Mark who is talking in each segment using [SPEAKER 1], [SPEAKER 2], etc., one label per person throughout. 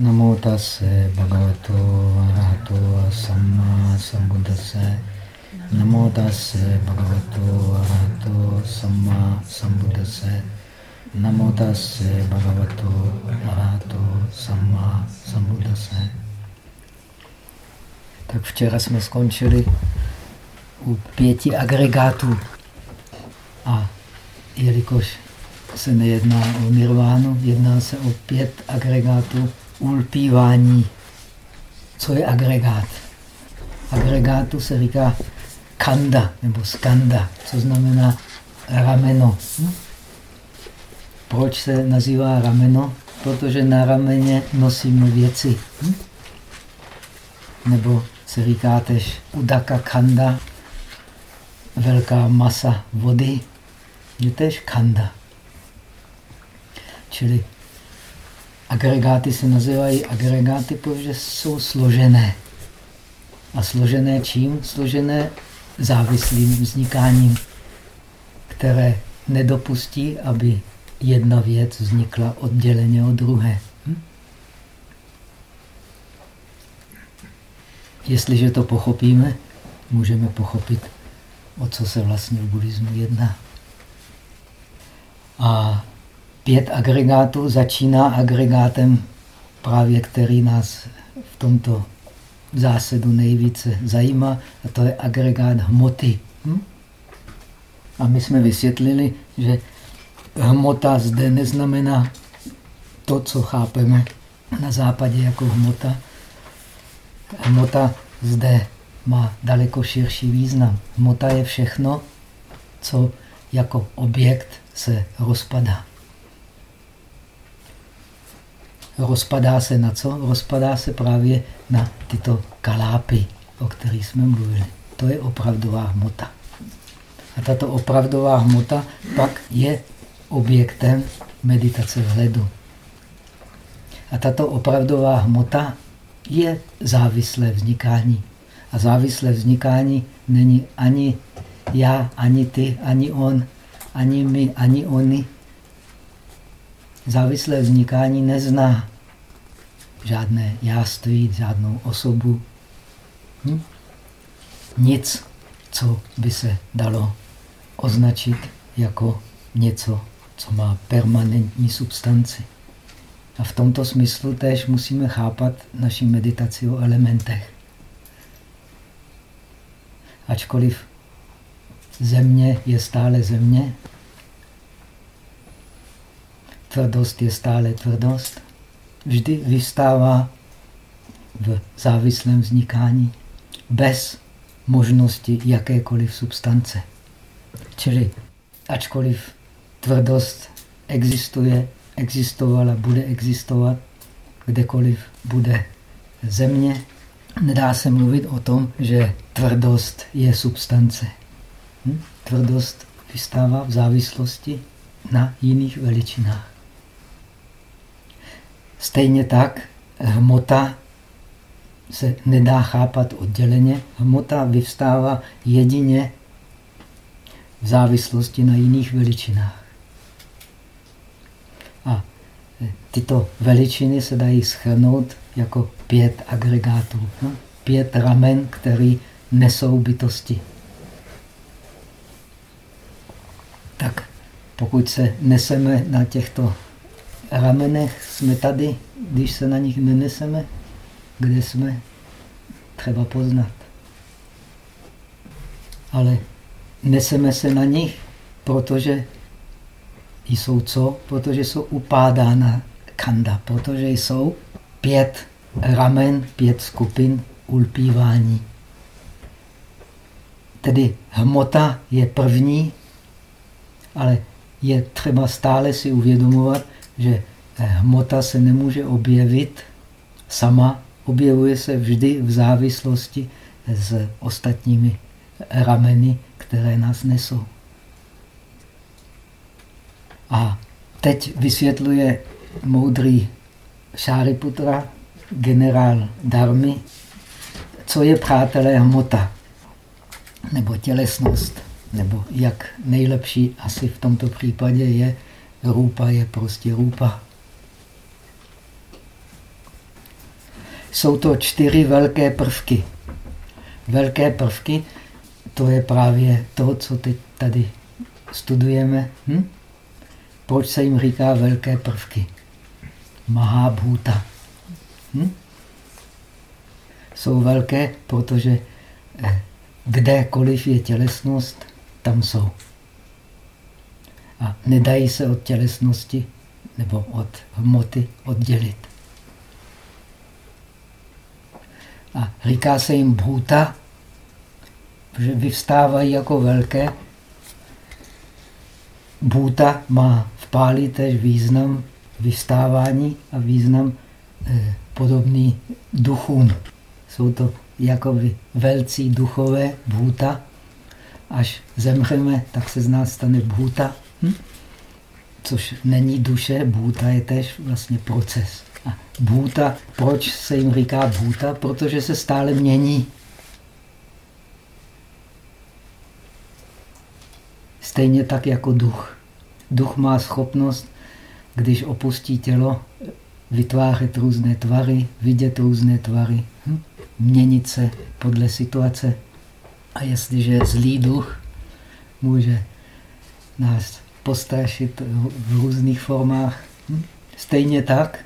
[SPEAKER 1] Namo tase bhagavato arahato samma sambuddhase. Namo tase bhagavato arahato samma sambuddhase. Namo tase bhagavato arahato samma sambuddhase. Tak včera jsme skončili u pěti agregátů. A jelikož se nejedná o nirvánu, jedná se o pět agregátů ulpívání. Co je agregát? Agregátu se říká kanda nebo skanda, co znamená rameno. Hm? Proč se nazývá rameno? Protože na rameně nosíme věci. Hm? Nebo se říká tež udaka kanda, velká masa vody, je tež kanda. Čili agregáty se nazývají agregáty, protože jsou složené. A složené čím? Složené závislým vznikáním, které nedopustí, aby jedna věc vznikla odděleně od druhé. Hm? Jestliže to pochopíme, můžeme pochopit, o co se vlastně v buddhismu jedná. A pět agregátů začíná agregátem právě, který nás v tomto zásadu nejvíce zajímá, a to je agregát hmoty. Hm? A my jsme vysvětlili, že hmota zde neznamená to, co chápeme na západě jako hmota. Hmota zde má daleko širší význam. Hmota je všechno, co jako objekt se rozpadá. Rozpadá se na co? Rozpadá se právě na tyto kalápy, o kterých jsme mluvili. To je opravdová hmota. A tato opravdová hmota pak je objektem meditace vhledu. A tato opravdová hmota je závislé vznikání. A závislé vznikání není ani já, ani ty, ani on, ani my, ani oni. Závislé vznikání nezná žádné jáství, žádnou osobu. Hm? Nic, co by se dalo označit jako něco, co má permanentní substanci. A v tomto smyslu též musíme chápat naši meditaci o elementech. Ačkoliv země je stále země, tvrdost je stále tvrdost, vždy vystává v závislém vznikání bez možnosti jakékoliv substance. Čili ačkoliv tvrdost existuje, existovala, bude existovat, kdekoliv bude země, nedá se mluvit o tom, že tvrdost je substance. Hm? Tvrdost vystává v závislosti na jiných veličinách. Stejně tak hmota se nedá chápat odděleně. Hmota vyvstává jedině v závislosti na jiných veličinách. A tyto veličiny se dají schrnout jako pět agregátů, no? pět ramen, které nesou bytosti. Tak pokud se neseme na těchto ramenech jsme tady, když se na nich neneseme, kde jsme, třeba poznat. Ale neseme se na nich, protože jsou co? Protože jsou upádána kanda, protože jsou pět ramen, pět skupin ulpívání. Tedy hmota je první, ale je třeba stále si uvědomovat, že hmota se nemůže objevit sama, objevuje se vždy v závislosti s ostatními rameny, které nás nesou. A teď vysvětluje moudrý Šáriputra, generál Darmy, co je přátelé hmota, nebo tělesnost, nebo jak nejlepší asi v tomto případě je Rupa je prostě rupa. jsou to čtyři velké prvky. Velké prvky, to je právě to, co teď tady studujeme. Hm? Proč se jim říká velké prvky? Mahabhuta. Hm? Jsou velké, protože eh, kdekoliv je tělesnost, tam jsou. A nedají se od tělesnosti nebo od hmoty oddělit. A říká se jim bhuta, že vyvstávají jako velké. Bhuta má v páli tež význam vyvstávání a význam eh, podobný duchům. Jsou to jakoby velcí duchové bhuta. Až zemřeme, tak se z nás stane bhuta. Hm? Což není duše, bhuta je tež vlastně proces. A bhuta, proč se jim říká bhuta? Protože se stále mění. Stejně tak jako duch. Duch má schopnost, když opustí tělo, vytvářet různé tvary, vidět různé tvary, hm? měnit se podle situace. A jestliže zlý duch může nás postrašit v různých formách, hm? stejně tak,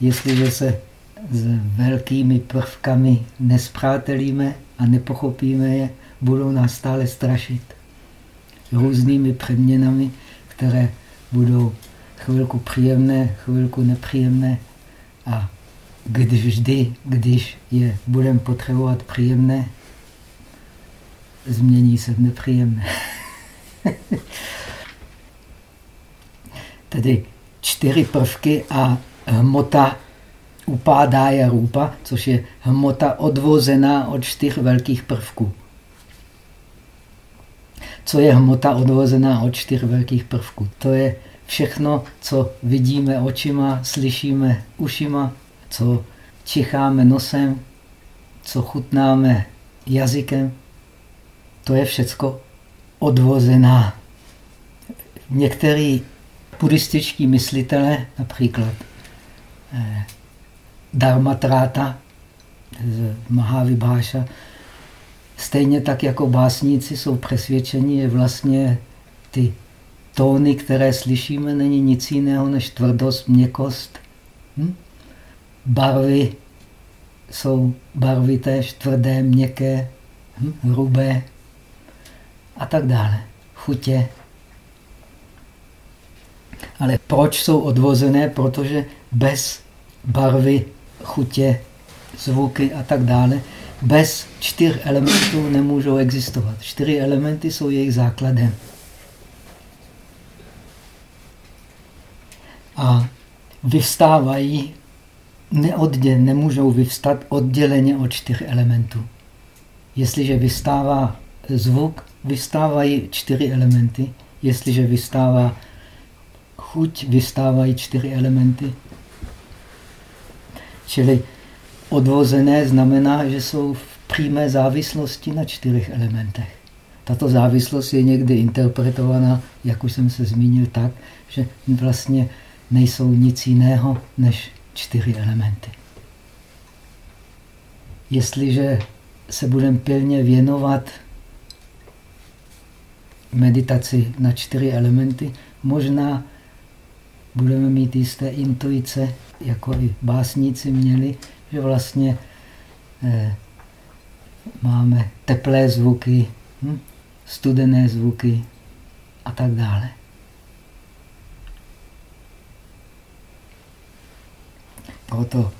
[SPEAKER 1] jestliže se s velkými prvkami nespřátelíme a nepochopíme je, budou nás stále strašit různými předměnami, které budou chvilku příjemné, chvilku nepříjemné a když vždy, když je budeme potřebovat příjemné, změní se v nepříjemné. Tedy čtyři prvky a hmota upádája rupa, což je hmota odvozená od čtyř velkých prvků. Co je hmota odvozená od čtyř velkých prvků? To je všechno, co vidíme očima, slyšíme ušima, co čicháme nosem, co chutnáme jazykem, to je všecko odvozená. Některý buddhističtí myslitelé, například eh, Dharmatráta z Mahavibháša, stejně tak jako básníci jsou přesvědčeni, že vlastně ty tóny, které slyšíme, není nic jiného než tvrdost, měkost. Hm? Barvy jsou barvy též tvrdé, měkké, hm? hrubé a tak dále. Chutě. Ale proč jsou odvozené? Protože bez barvy, chutě, zvuky a tak dále, bez čtyř elementů nemůžou existovat. Čtyři elementy jsou jejich základem. A vyvstávají neodděl, nemůžou vyvstat odděleně od čtyř elementů. Jestliže vystává zvuk, vystávají čtyři elementy. Jestliže vystává chuť, vystávají čtyři elementy. Čili odvozené znamená, že jsou v přímé závislosti na čtyřech elementech. Tato závislost je někdy interpretovaná, jak už jsem se zmínil, tak, že vlastně nejsou nic jiného než čtyři elementy. Jestliže se budeme pilně věnovat meditaci na čtyři elementy, možná budeme mít jisté intuice, jako i básníci měli, že vlastně eh, máme teplé zvuky, hm, studené zvuky a tak dále. Proto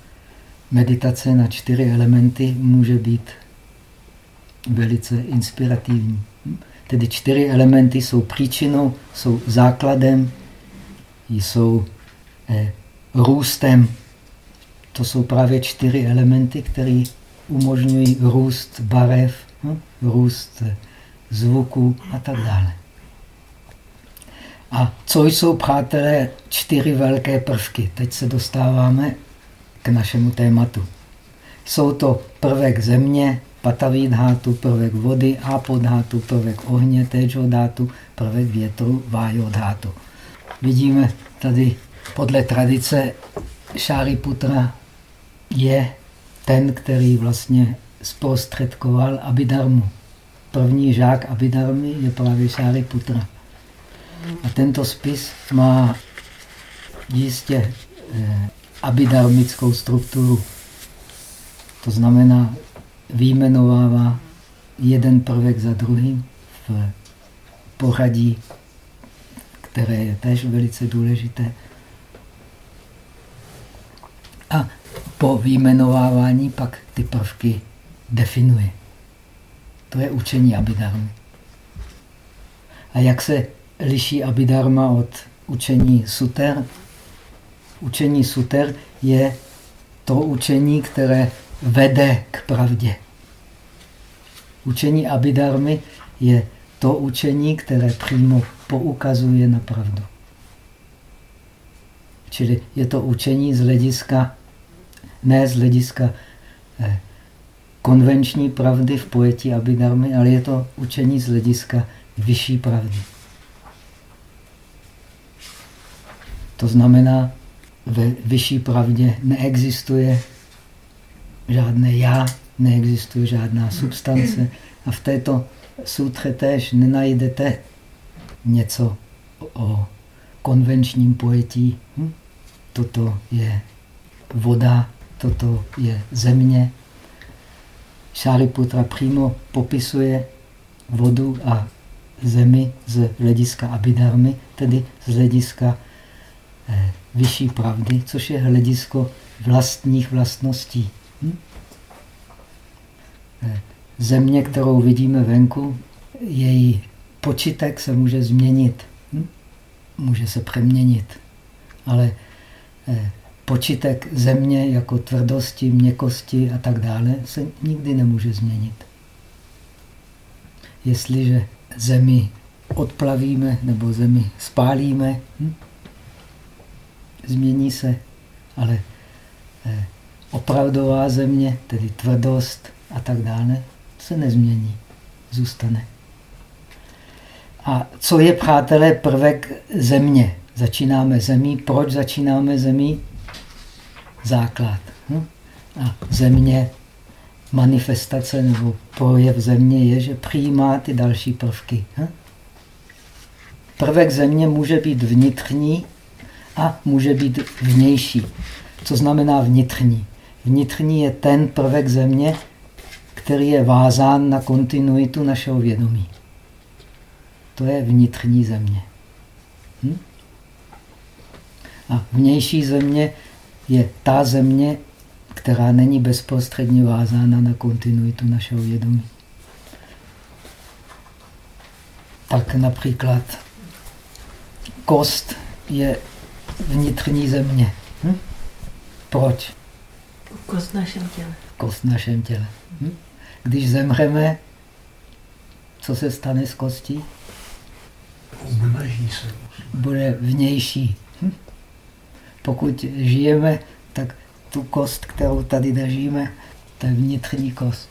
[SPEAKER 1] meditace na čtyři elementy může být velice inspirativní. Tedy čtyři elementy jsou příčinou, jsou základem, jsou eh, růstem. To jsou právě čtyři elementy, které umožňují růst barev, hm? růst eh, zvuku a tak dále. A co jsou, přátelé, čtyři velké prvky? Teď se dostáváme k našemu tématu. Jsou to prvek země, patavidhátu, prvek vody, apodhátu, prvek ohně, téžodhátu, prvek větru, vájodhátu. Vidíme tady podle tradice Šáriputra je ten, který vlastně zprostředkoval Abidarmu. První žák Abidarmy je právě Putra. A tento spis má jistě eh, abidarmickou strukturu. To znamená, výjmenovává jeden prvek za druhým v pořadí, které je též velice důležité. A po výjmenovávání pak ty prvky definuje. To je učení Abhidharmy. A jak se liší Abhidharma od učení Suter? Učení Suter je to učení, které vede k pravdě. Učení Abhidharmy je to učení, které přímo poukazuje na pravdu. Čili je to učení z hlediska, ne z hlediska eh, konvenční pravdy v pojetí Abhidharmy, ale je to učení z hlediska vyšší pravdy. To znamená, ve vyšší pravdě neexistuje žádné já, neexistuje žádná substance. A v této sutře též nenajdete něco o konvenčním pojetí. Hm? Toto je voda, toto je země. Šáliputra přímo popisuje vodu a zemi z hlediska abidarmy, tedy z hlediska eh, vyšší pravdy, což je hledisko vlastních vlastností. Hm? Eh, země, kterou vidíme venku, její počitek se může změnit, hm? může se přeměnit, ale eh, počitek země jako tvrdosti, měkkosti a tak dále se nikdy nemůže změnit. Jestliže zemi odplavíme nebo zemi spálíme, hm? změní se, ale eh, opravdová země, tedy tvrdost a tak dále, se nezmění, zůstane. A co je, přátelé, prvek země? Začínáme zemí. Proč začínáme zemí? Základ. Hm? A země, manifestace nebo projev země je, že přijímá ty další prvky. Hm? Prvek země může být vnitřní a může být vnější. Co znamená vnitřní? Vnitřní je ten prvek země, který je vázán na kontinuitu našeho vědomí. To je vnitřní země. Hm? A vnější země je ta země, která není bezprostředně vázána na kontinuitu našeho vědomí. Tak například kost je vnitřní země. Hm? Proč?
[SPEAKER 2] Kost v našem těle.
[SPEAKER 1] Kost v našem těle. Hm? Když zemřeme, co se stane s kostí?
[SPEAKER 3] Obnaží se.
[SPEAKER 1] Bude vnější. Hm? Pokud žijeme, tak tu kost, kterou tady držíme, to je vnitřní kost.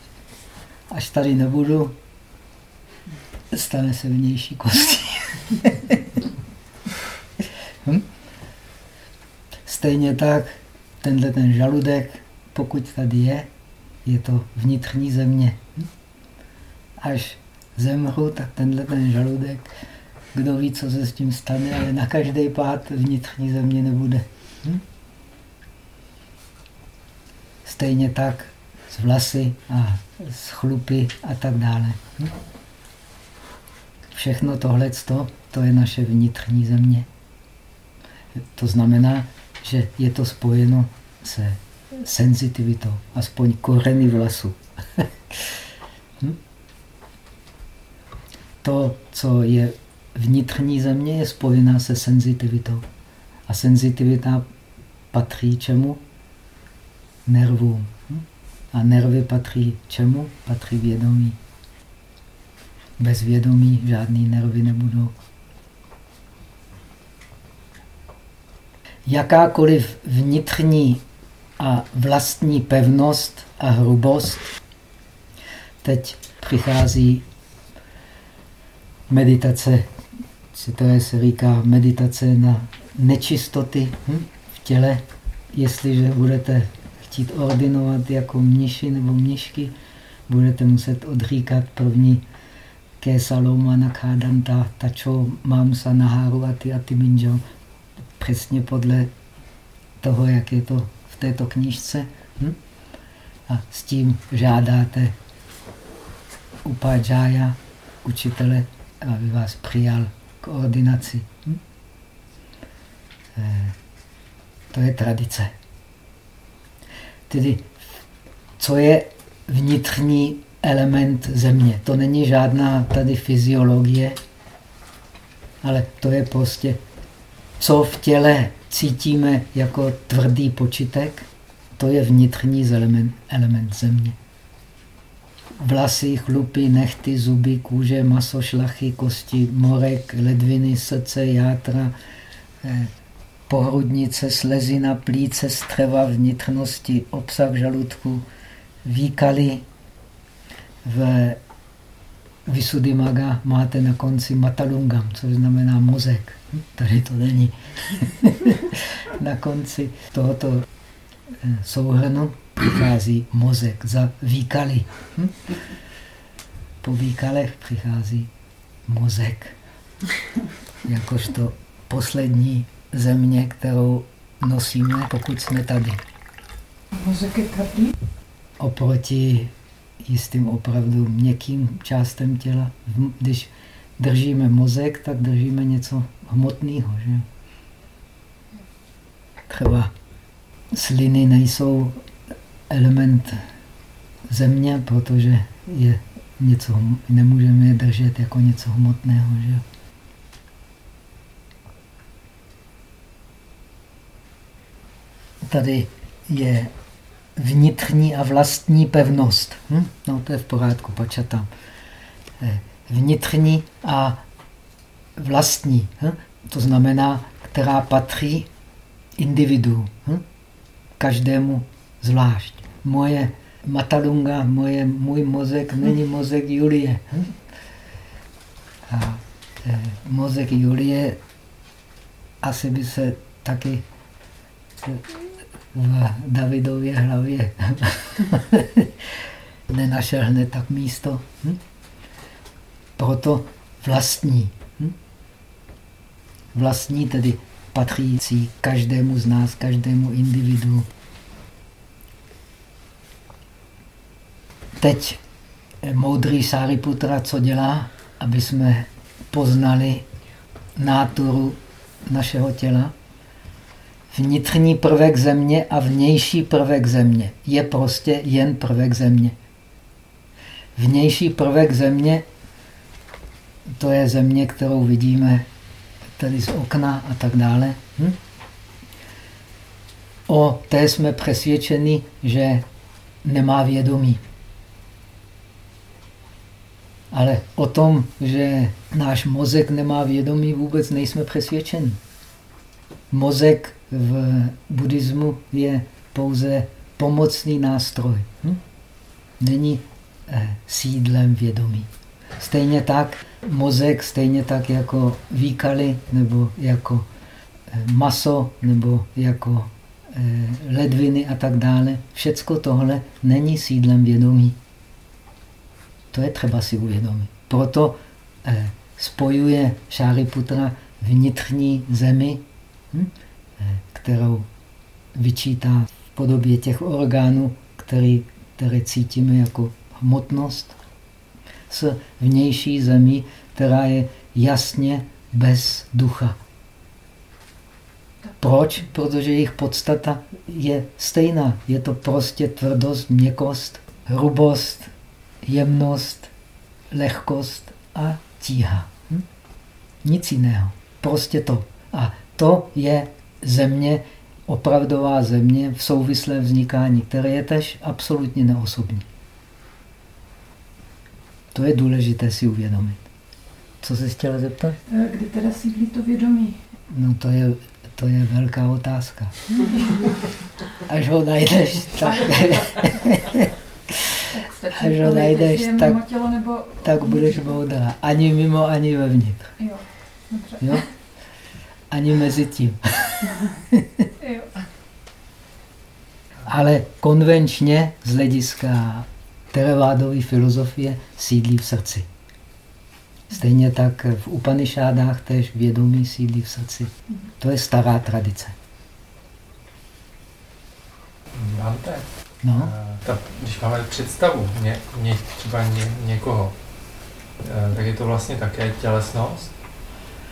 [SPEAKER 1] Až tady nebudu, stane se vnější kostí. hm? Stejně tak tenhle ten žaludek, pokud tady je, je to vnitřní země. Až zemřu, tak tenhle ten žaludek, kdo ví, co se s tím stane, ale na každý pád vnitřní země nebude. Stejně tak s vlasy a s chlupy a tak dále. Všechno tohle, to je naše vnitřní země. To znamená, že je to spojeno se senzitivitou, aspoň koreny vlasu. hm? To, co je vnitřní země, je spojená se senzitivitou. A senzitivita patří čemu? Nervům. Hm? A nervy patří čemu? Patří vědomí. Bez vědomí žádný nervy nebudou. Jakákoliv vnitřní a vlastní pevnost a hrubost. Teď přichází meditace, které se říká meditace na nečistoty hm, v těle. Jestliže budete chtít ordinovat jako mniši nebo mnišky, budete muset odříkat první Kesaloma Nakhadanta, Tačo, Mamsa, Naharu a ty a ty minjo. Přesně podle toho, jak je to této knížce. Hm? A s tím žádáte upajaya, učitele, aby vás přijal k ordinaci. Hm? Eh, to je tradice. Tedy, co je vnitřní element země? To není žádná tady fyziologie, ale to je prostě, co v těle cítíme jako tvrdý počitek, to je vnitřní element, element země. Vlasy, chlupy, nechty, zuby, kůže, maso, šlachy, kosti, morek, ledviny, srdce, játra, eh, pohrudnice, slezina, plíce, střeva, vnitřnosti, obsah žaludku, výkaly. V Visuddhimaga máte na konci matalungam, což znamená mozek. Tady to není. na konci tohoto eh, souhrnu přichází mozek za výkaly. Po výkalech přichází mozek, jakožto poslední země, kterou nosíme, pokud jsme tady.
[SPEAKER 2] Mozek je tvrdý?
[SPEAKER 1] Oproti jistým opravdu měkkým částem těla. Když držíme mozek, tak držíme něco hmotného. Že? Třeba sliny nejsou element země, protože je něco, nemůžeme je držet jako něco hmotného. Že? tady je vnitřní a vlastní pevnost. Hm? No, to je v pořádku, počatám. Eh, vnitřní a vlastní. Hm? To znamená, která patří individu. Hm? Každému zvlášť. Moje matalunga, moje, můj mozek není mozek Julie. Hm? A eh, mozek Julie asi by se taky v Davidově hlavě nenašel hned tak místo. Hm? Proto vlastní. Hm? Vlastní tedy patřící každému z nás, každému individu. Teď moudrý Sáriputra co dělá, aby jsme poznali náturu našeho těla? Vnitřní prvek země a vnější prvek země je prostě jen prvek země. Vnější prvek země, to je země, kterou vidíme tady z okna a tak dále. Hm? O té jsme přesvědčeni, že nemá vědomí. Ale o tom, že náš mozek nemá vědomí, vůbec nejsme přesvědčeni. Mozek v buddhismu je pouze pomocný nástroj. Hm? Není eh, sídlem vědomí. Stejně tak mozek, stejně tak jako výkaly, nebo jako eh, maso, nebo jako eh, ledviny a tak dále. Všecko tohle není sídlem vědomí. To je třeba si uvědomit. Proto eh, spojuje Šáriputra vnitřní zemi hm? Kterou vyčítá v podobě těch orgánů, který, které cítíme jako hmotnost, s vnější zemí, která je jasně bez ducha. Proč? Protože jejich podstata je stejná. Je to prostě tvrdost, měkost, hrubost, jemnost, lehkost a tíha. Hm? Nic jiného. Prostě to. A to je země, opravdová země v souvislém vznikání, které je tež absolutně neosobní. To je důležité si uvědomit. Co jsi chtěla zeptat?
[SPEAKER 2] Eh, kdy teda sídlí to vědomí?
[SPEAKER 1] No to je, to je velká otázka. Až ho najdeš, tak... Až ho najdeš, tak, tak budeš moudrá. Ani mimo, ani vevnitř.
[SPEAKER 2] Jo, dobře.
[SPEAKER 1] Jo? Ani mezi tím. Ale konvenčně z hlediska teravádové filozofie sídlí v srdci. Stejně tak v Upanishádách tež vědomí sídlí v srdci. To je stará tradice.
[SPEAKER 3] Máte?
[SPEAKER 1] No.
[SPEAKER 3] Eh, ta, když máme představu ně, ně, třeba ně, někoho, eh, tak je to vlastně také tělesnost,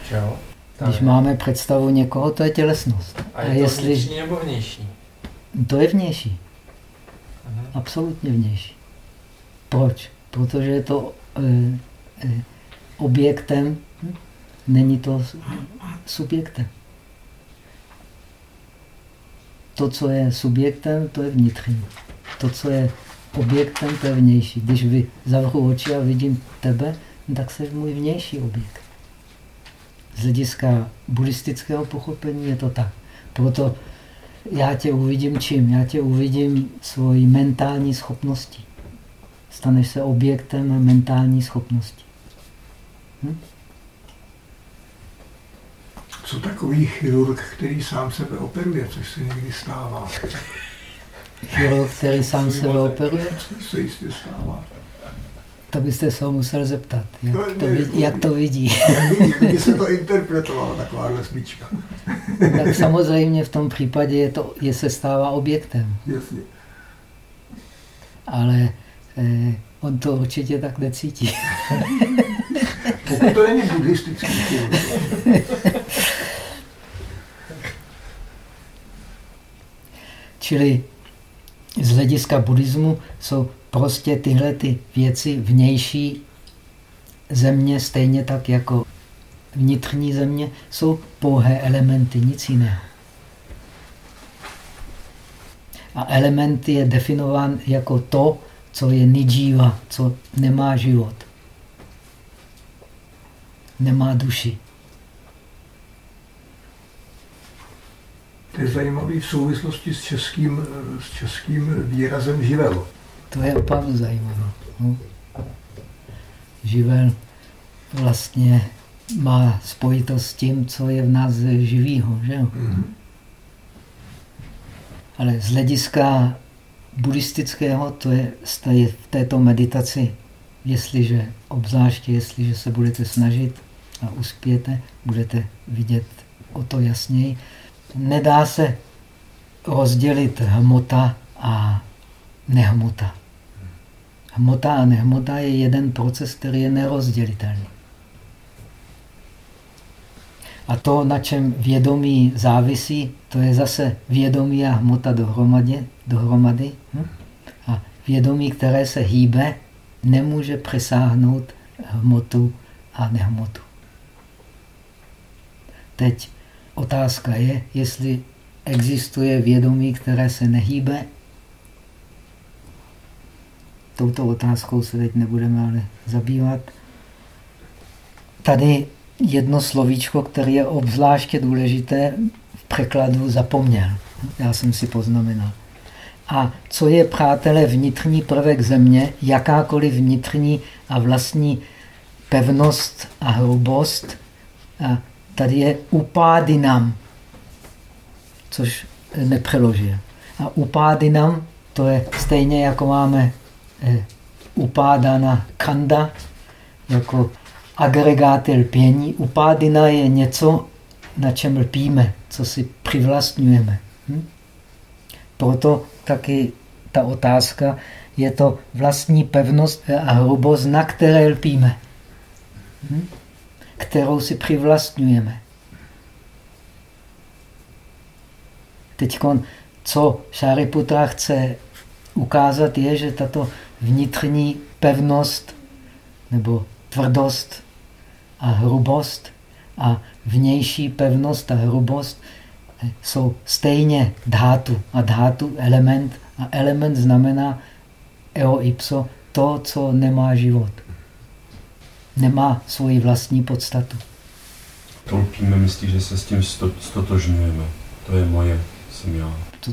[SPEAKER 3] že jo?
[SPEAKER 1] Když
[SPEAKER 3] je-
[SPEAKER 1] máme představu někoho, to je tělesnost.
[SPEAKER 3] A je to vnitřní nebo vnější?
[SPEAKER 1] To je vnější.
[SPEAKER 3] Mhm.
[SPEAKER 1] Absolutně vnější. Proč? Protože je to e, e, objektem, hm? není to subjektem. To, co je subjektem, to je vnitřní. To, co je objektem, to je vnější. Když vy zavřu oči a vidím tebe, tak jsi můj vnější objekt. Z hlediska buddhistického pochopení je to tak. Proto já tě uvidím čím? Já tě uvidím svojí mentální schopností. Staneš se objektem mentální schopnosti. Hm?
[SPEAKER 4] Co takový chirurg, který sám sebe operuje, což se někdy stává.
[SPEAKER 1] Chirurg, který sám sebe operuje,
[SPEAKER 4] Se jistě stává.
[SPEAKER 1] To byste se ho musel zeptat, jak
[SPEAKER 4] No,
[SPEAKER 1] to, vidí, jak to vidí.
[SPEAKER 4] Jak by se to interpretovalo, takováhle smyčka.
[SPEAKER 1] tak samozřejmě v tom případě je to, je se stává objektem.
[SPEAKER 4] Jasně.
[SPEAKER 1] Ale eh, on to určitě tak necítí.
[SPEAKER 4] Pokud to není buddhistický.
[SPEAKER 1] Čili z hlediska buddhismu jsou prostě tyhle ty věci vnější země, stejně tak jako vnitřní země, jsou pouhé elementy, nic jiného. A element je definován jako to, co je nidžíva, co nemá život. Nemá duši.
[SPEAKER 4] To je zajímavý v souvislosti s českým, s českým výrazem živel.
[SPEAKER 1] To je opravdu zajímavé. No. Živel vlastně má spojitost s tím, co je v nás živýho. Že? jo?
[SPEAKER 4] Mhm.
[SPEAKER 1] Ale z hlediska buddhistického, to je, je v této meditaci, jestliže, obzvláště jestliže se budete snažit a uspějete, budete vidět o to jasněji. Nedá se rozdělit hmota a nehmota. Hmota a nehmota je jeden proces, který je nerozdělitelný. A to, na čem vědomí závisí, to je zase vědomí a hmota dohromady. dohromady. hm? A vědomí, které se hýbe, nemůže přesáhnout hmotu a nehmotu. Teď otázka je, jestli existuje vědomí, které se nehýbe. Touto otázkou se teď nebudeme ale zabývat. Tady jedno slovíčko, které je obzvláště důležité, v překladu zapomněl. Já jsem si poznamenal. A co je, přátelé, vnitřní prvek země, jakákoliv vnitřní a vlastní pevnost a hrubost, a tady je upádinam, což nepřeložil. A upádinam, to je stejně jako máme upádana kanda, jako agregáty lpění. Upádina je něco, na čem lpíme, co si přivlastňujeme. Hm? Proto taky ta otázka je to vlastní pevnost a hrubost, na které lpíme. Hm? Kterou si přivlastňujeme. Teď, co Šariputra chce ukázat, je, že tato vnitřní pevnost nebo tvrdost a hrubost a vnější pevnost a hrubost jsou stejně dhátu. A dhátu element. A element znamená eo ipso, to, co nemá život. Nemá svoji vlastní podstatu.
[SPEAKER 5] Tolpíme, myslí, že se s tím sto, stotožňujeme. To je moje, jsem já.
[SPEAKER 1] To,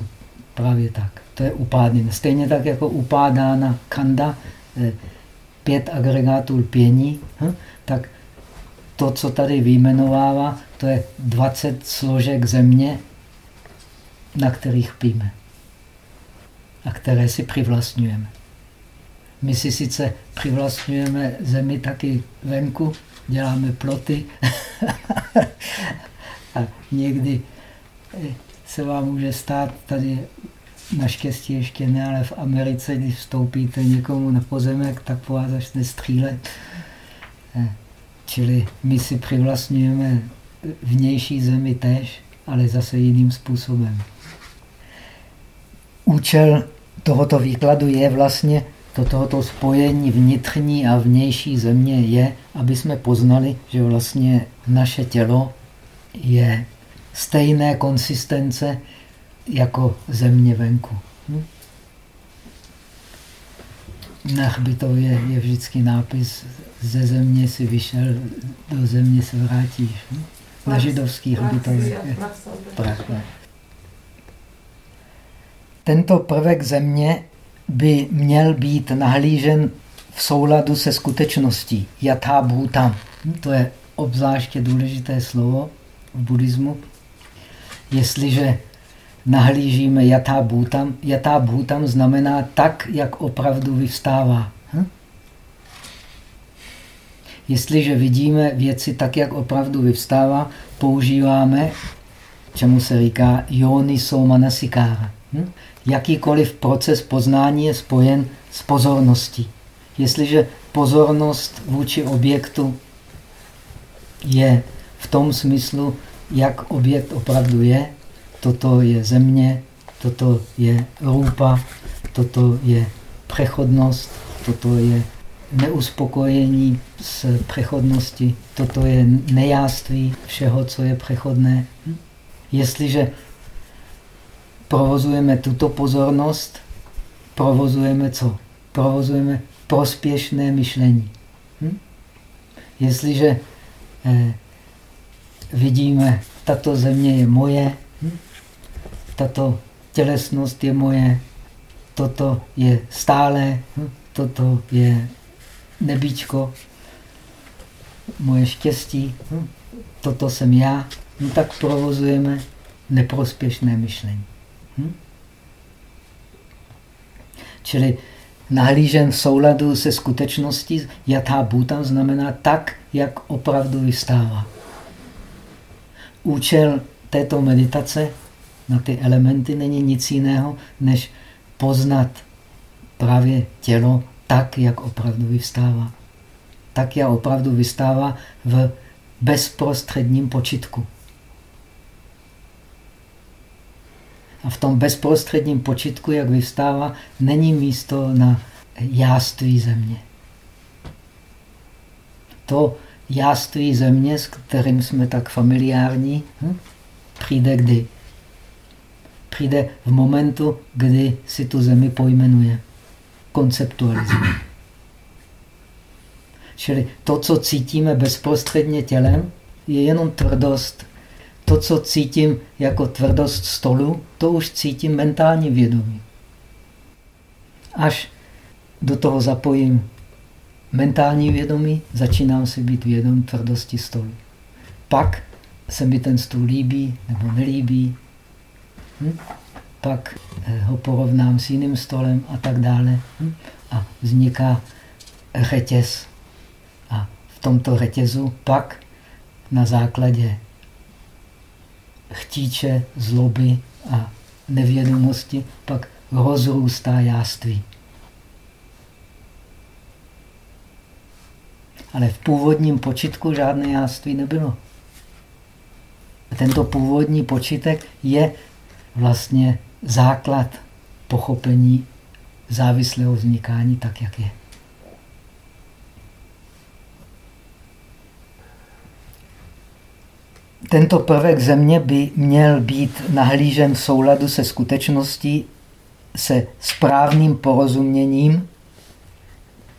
[SPEAKER 1] právě tak. To je upádin. Stejně tak jako upádána kanda, eh, pět agregátů lpění, hm? tak to, co tady vyjmenovává, to je 20 složek země, na kterých píme. a které si přivlastňujeme. My si sice přivlastňujeme zemi taky venku, děláme ploty a někdy eh, se vám může stát tady naštěstí ještě ne, ale v Americe, když vstoupíte někomu na pozemek, tak po vás začne střílet. Eh, čili my si přivlastňujeme vnější zemi tež, ale zase jiným způsobem. Účel tohoto výkladu je vlastně to tohoto spojení vnitřní a vnější země je, aby jsme poznali, že vlastně naše tělo je stejné konsistence jako země venku. Hm? Na hřbitově je vždycky nápis ze země si vyšel, do země se vrátíš. Hm? Na židovských hřbitově. Tento prvek země by měl být nahlížen v souladu se skutečností. Yatha bhutam. To je obzvláště důležité slovo v buddhismu. Jestliže nahlížíme yatha bhutam, yatha bhutam znamená tak, jak opravdu vyvstává. Hm? Jestliže vidíme věci tak, jak opravdu vyvstává, používáme, čemu se říká yoni somanasikara. Hm? jakýkoliv proces poznání je spojen s pozorností. Jestliže pozornost vůči objektu je v tom smyslu, jak objekt opravdu je, toto je země, toto je rupa, toto je přechodnost, toto je neuspokojení s přechodnosti, toto je nejáství všeho, co je přechodné. Hm? Jestliže provozujeme tuto pozornost, provozujeme co? Provozujeme prospěšné myšlení. Hm? Jestliže eh, vidíme, tato země je moje? Tato tělesnost je moje, toto je stále, hm? toto je nebíčko, moje štěstí, hm? toto jsem já, no tak provozujeme neprospěšné myšlení. Hm? Čili nahlížen v souladu se skutečností, jatá bhuta znamená tak, jak opravdu vystává. Účel této meditace na ty elementy není nic jiného, než poznat právě tělo tak, jak opravdu vystává. Tak, jak opravdu vystává v bezprostředním počitku. A v tom bezprostředním počitku, jak vyvstává, není místo na jáství země. To jáství země, s kterým jsme tak familiární, hm, přijde kdy? Přijde v momentu, kdy si tu zemi pojmenuje, konceptualizuje. Čili to, co cítíme bezprostředně tělem, je jenom tvrdost to, co cítím jako tvrdost stolu, to už cítím mentální vědomí. Až do toho zapojím mentální vědomí, začínám si být vědom tvrdosti stolu. Pak se mi ten stůl líbí nebo nelíbí. Hm? Pak eh, ho porovnám s jiným stolem a tak dále. Hm? A vzniká řetěz. A v tomto řetězu pak na základě chtíče, zloby a nevědomosti pak rozrůstá jáství. Ale v původním počitku žádné jáství nebylo. Tento původní počitek je vlastně základ pochopení závislého vznikání tak, jak je. Tento prvek země by měl být nahlížen v souladu se skutečností, se správným porozuměním,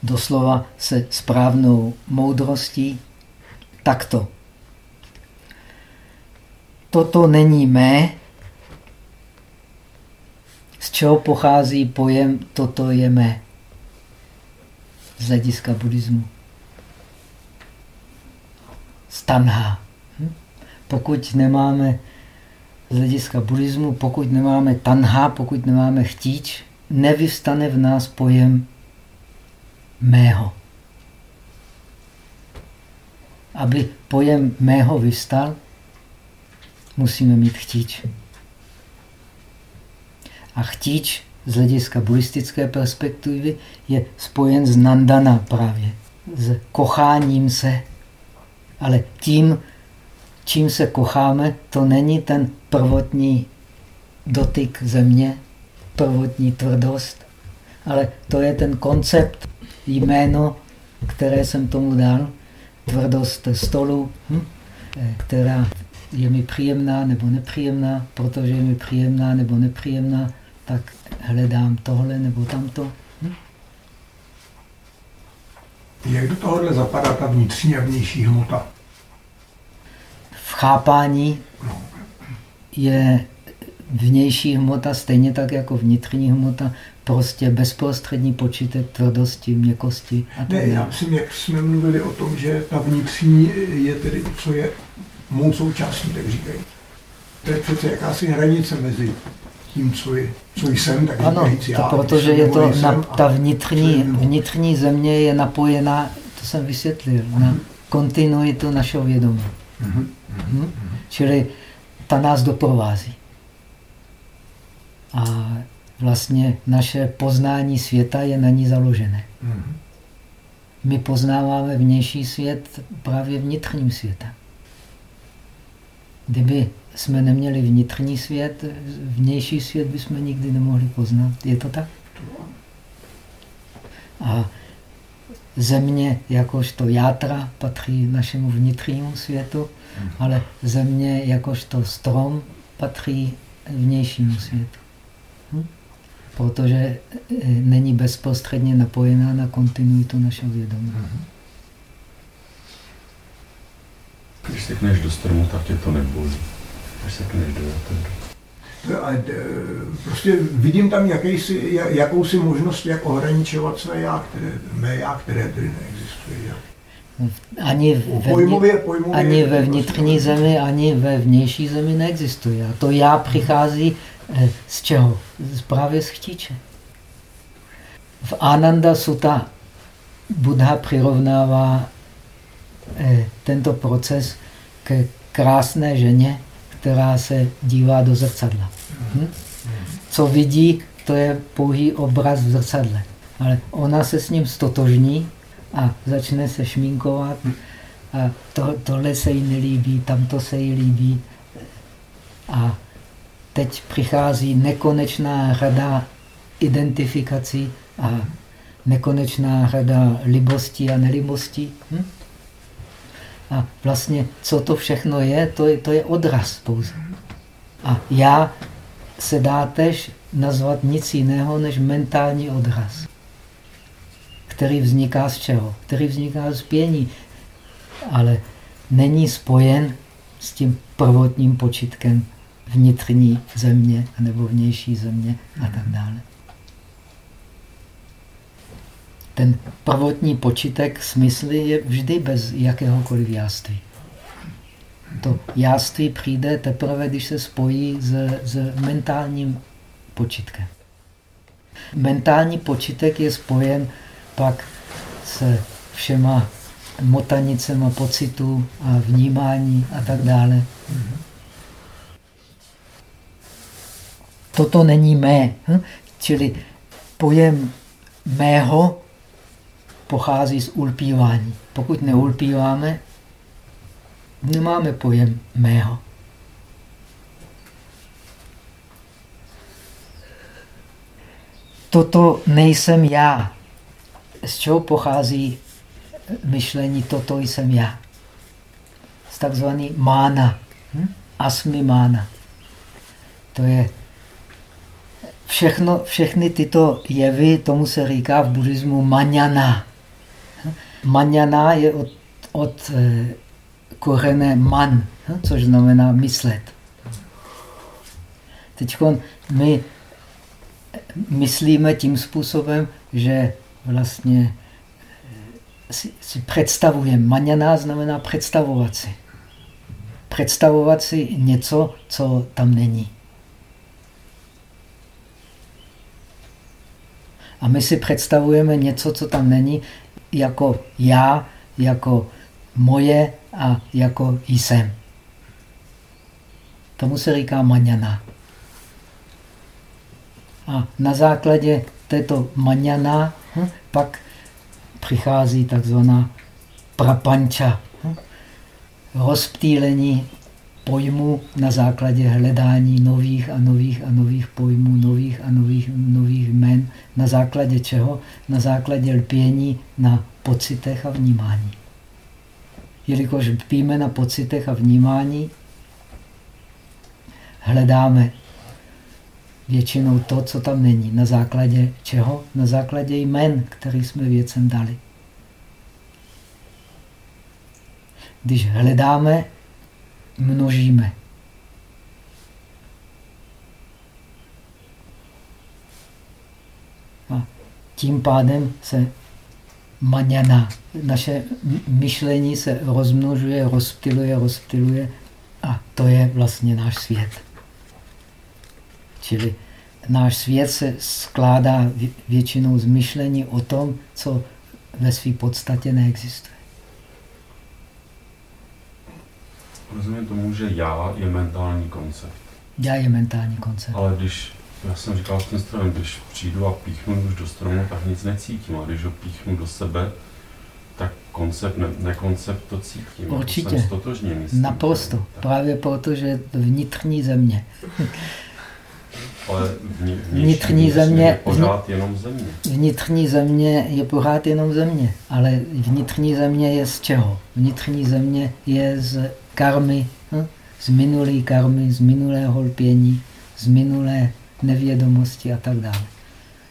[SPEAKER 1] doslova se správnou moudrostí, takto. Toto není mé, z čeho pochází pojem toto je mé z hlediska buddhismu. Stanha pokud nemáme z hlediska buddhismu, pokud nemáme tanha, pokud nemáme chtíč, nevyvstane v nás pojem mého. Aby pojem mého vyvstal, musíme mít chtíč. A chtíč z hlediska buddhistické perspektivy je spojen s nandana právě, s kocháním se. Ale tím, čím se kocháme, to není ten prvotní dotyk země, prvotní tvrdost, ale to je ten koncept, jméno, které jsem tomu dal, tvrdost stolu, hm? která je mi příjemná nebo nepříjemná, protože je mi příjemná nebo nepříjemná, tak hledám tohle nebo tamto. Hm?
[SPEAKER 4] Jak do tohohle zapadá ta vnitřní a vnější hmota?
[SPEAKER 1] V chápání je vnější hmota stejně tak jako vnitřní hmota prostě bezprostřední počítek tvrdosti, měkkosti. A
[SPEAKER 4] ne, já myslím, jak jsme mluvili o tom, že ta vnitřní je tedy, co je mou součástí, tak říkají. To je přece jakási hranice mezi tím, co, je, co jsem, tak
[SPEAKER 1] ano,
[SPEAKER 4] já.
[SPEAKER 1] To protože je to, na, ta vnitřní, vnitřní země je napojená, to jsem vysvětlil, mm -hmm. na kontinuitu našeho vědomí. Mm -hmm. hm? Čili ta nás doprovází. A vlastně naše poznání světa je na ní založené. -hmm. My poznáváme vnější svět právě vnitřním světem. Kdyby jsme neměli vnitřní svět, vnější svět bychom nikdy nemohli poznat. Je to tak? A země jakožto játra patří našemu vnitřnímu světu, ale země jakožto strom patří vnějšímu světu. Hm? Protože eh, není bezprostředně napojená na kontinuitu našeho vědomí.
[SPEAKER 5] Když sekneš do stromu, tak tě to nebolí. Do jatru.
[SPEAKER 4] E, prostě vidím tam jakýsi, jakousi možnost, jak ohraničovat své já, které, mé já, které tady neexistuje.
[SPEAKER 1] Ani, ve, pojmově, pojmově, ani ve vnitřní zemi, ani ve vnější zemi neexistuje. A to já přichází e, z čeho? Z právě z chtíče. V Ananda Sutta Buddha přirovnává Eh, tento proces k krásné ženě, která se dívá do zrcadla. Hm? Co vidí, to je pouhý obraz v zrcadle. Ale ona se s ním stotožní a začne se šminkovat. A to, tohle se jí nelíbí, tamto se jí líbí. A teď přichází nekonečná řada identifikací a nekonečná řada libostí a nelibostí. Hm? A vlastně, co to všechno je, to je, to je odraz pouze. A já se dá tež nazvat nic jiného než mentální odraz, který vzniká z čeho? Který vzniká z pění, ale není spojen s tím prvotním počitkem vnitřní země nebo vnější země a tak dále ten prvotní počítek smysly je vždy bez jakéhokoliv jáství. To jáství přijde teprve, když se spojí s, s mentálním počítkem. Mentální počítek je spojen pak se všema motanicema pocitů a vnímání a tak dále. Toto není mé, hm? čili pojem mého pochází z ulpívání. Pokud neulpíváme, nemáme pojem mého. Toto nejsem já. Z čeho pochází myšlení toto jsem já? Z takzvaný mána. Hm? Asmi mána. To je všechno, všechny tyto jevy, tomu se říká v buddhismu maňana. Maňana je od, od eh, kořené man, hm, což znamená myslet. Teď my myslíme tím způsobem, že vlastně eh, si, si představujeme. Maňana znamená představovat si. Představovat si něco, co tam není. A my si představujeme něco, co tam není, jako já, jako moje a jako jsem. Tomu se říká maňana. A na základě této maňana hm, pak přichází takzvaná prapanča. Hm, rozptýlení pojmů na základě hledání nových a nových a nových pojmů, nových a nových, nových jmen. Na základě čeho? Na základě lpění na pocitech a vnímání. Jelikož lpíme na pocitech a vnímání, hledáme většinou to, co tam není. Na základě čeho? Na základě jmen, který jsme věcem dali. Když hledáme, množíme. A tím pádem se maňana, naše myšlení se rozmnožuje, rozptiluje, rozptiluje a to je vlastně náš svět. Čili náš svět se skládá většinou z myšlení o tom, co ve své podstatě neexistuje.
[SPEAKER 5] Rozumím tomu, že já je mentální koncept.
[SPEAKER 1] Já je mentální koncept.
[SPEAKER 5] Ale když, já jsem říkal s tím stromem, když přijdu a píchnu už do stromu, tak nic necítím. A když ho píchnu do sebe, tak koncept, ne, ne koncept to cítím.
[SPEAKER 1] Určitě.
[SPEAKER 5] Jsem stotožně, myslím,
[SPEAKER 1] Naprosto. Právě proto, že vnitřní země.
[SPEAKER 5] Ale vnitřní,
[SPEAKER 1] vnitřní země
[SPEAKER 5] je pořád jenom země.
[SPEAKER 1] Vnitřní země je pořád jenom země, ale vnitřní země je z čeho? Vnitřní země je z karmy, hm? z minulé karmy, z minulého lpění, z minulé nevědomosti a tak dále.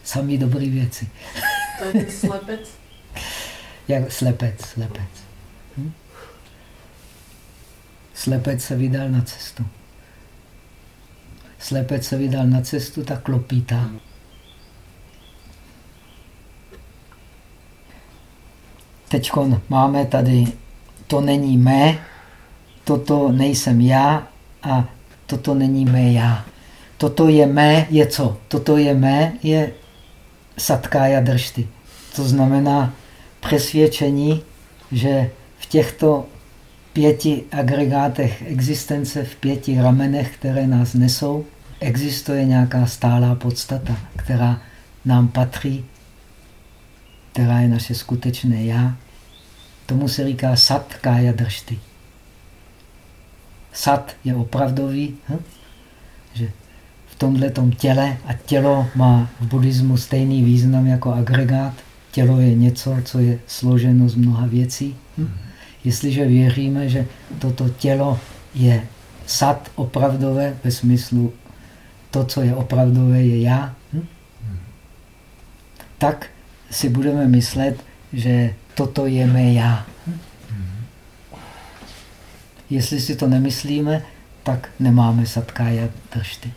[SPEAKER 1] Samý dobré věci.
[SPEAKER 6] To je ten slepec?
[SPEAKER 1] Jak slepec, slepec. Hm? Slepec se vydal na cestu. Slepec se vydal na cestu, tak klopítá. Teď máme tady, to není mé, toto nejsem já a toto není mé já. Toto je mé, je co? Toto je mé, je satkája dršty. To znamená přesvědčení, že v těchto pěti agregátech existence, v pěti ramenech, které nás nesou, existuje nějaká stálá podstata, která nám patří, která je naše skutečné já. Tomu se říká sat kája dršty. Sat je opravdový, hm? že v tomhle těle, a tělo má v buddhismu stejný význam jako agregát, tělo je něco, co je složeno z mnoha věcí. Hm? Jestliže věříme, že toto tělo je sat opravdové ve smyslu to, co je opravdové, je já, hm? tak si budeme myslet, že toto je mé já. Hm? Jestli si to nemyslíme, tak nemáme satkája dršty.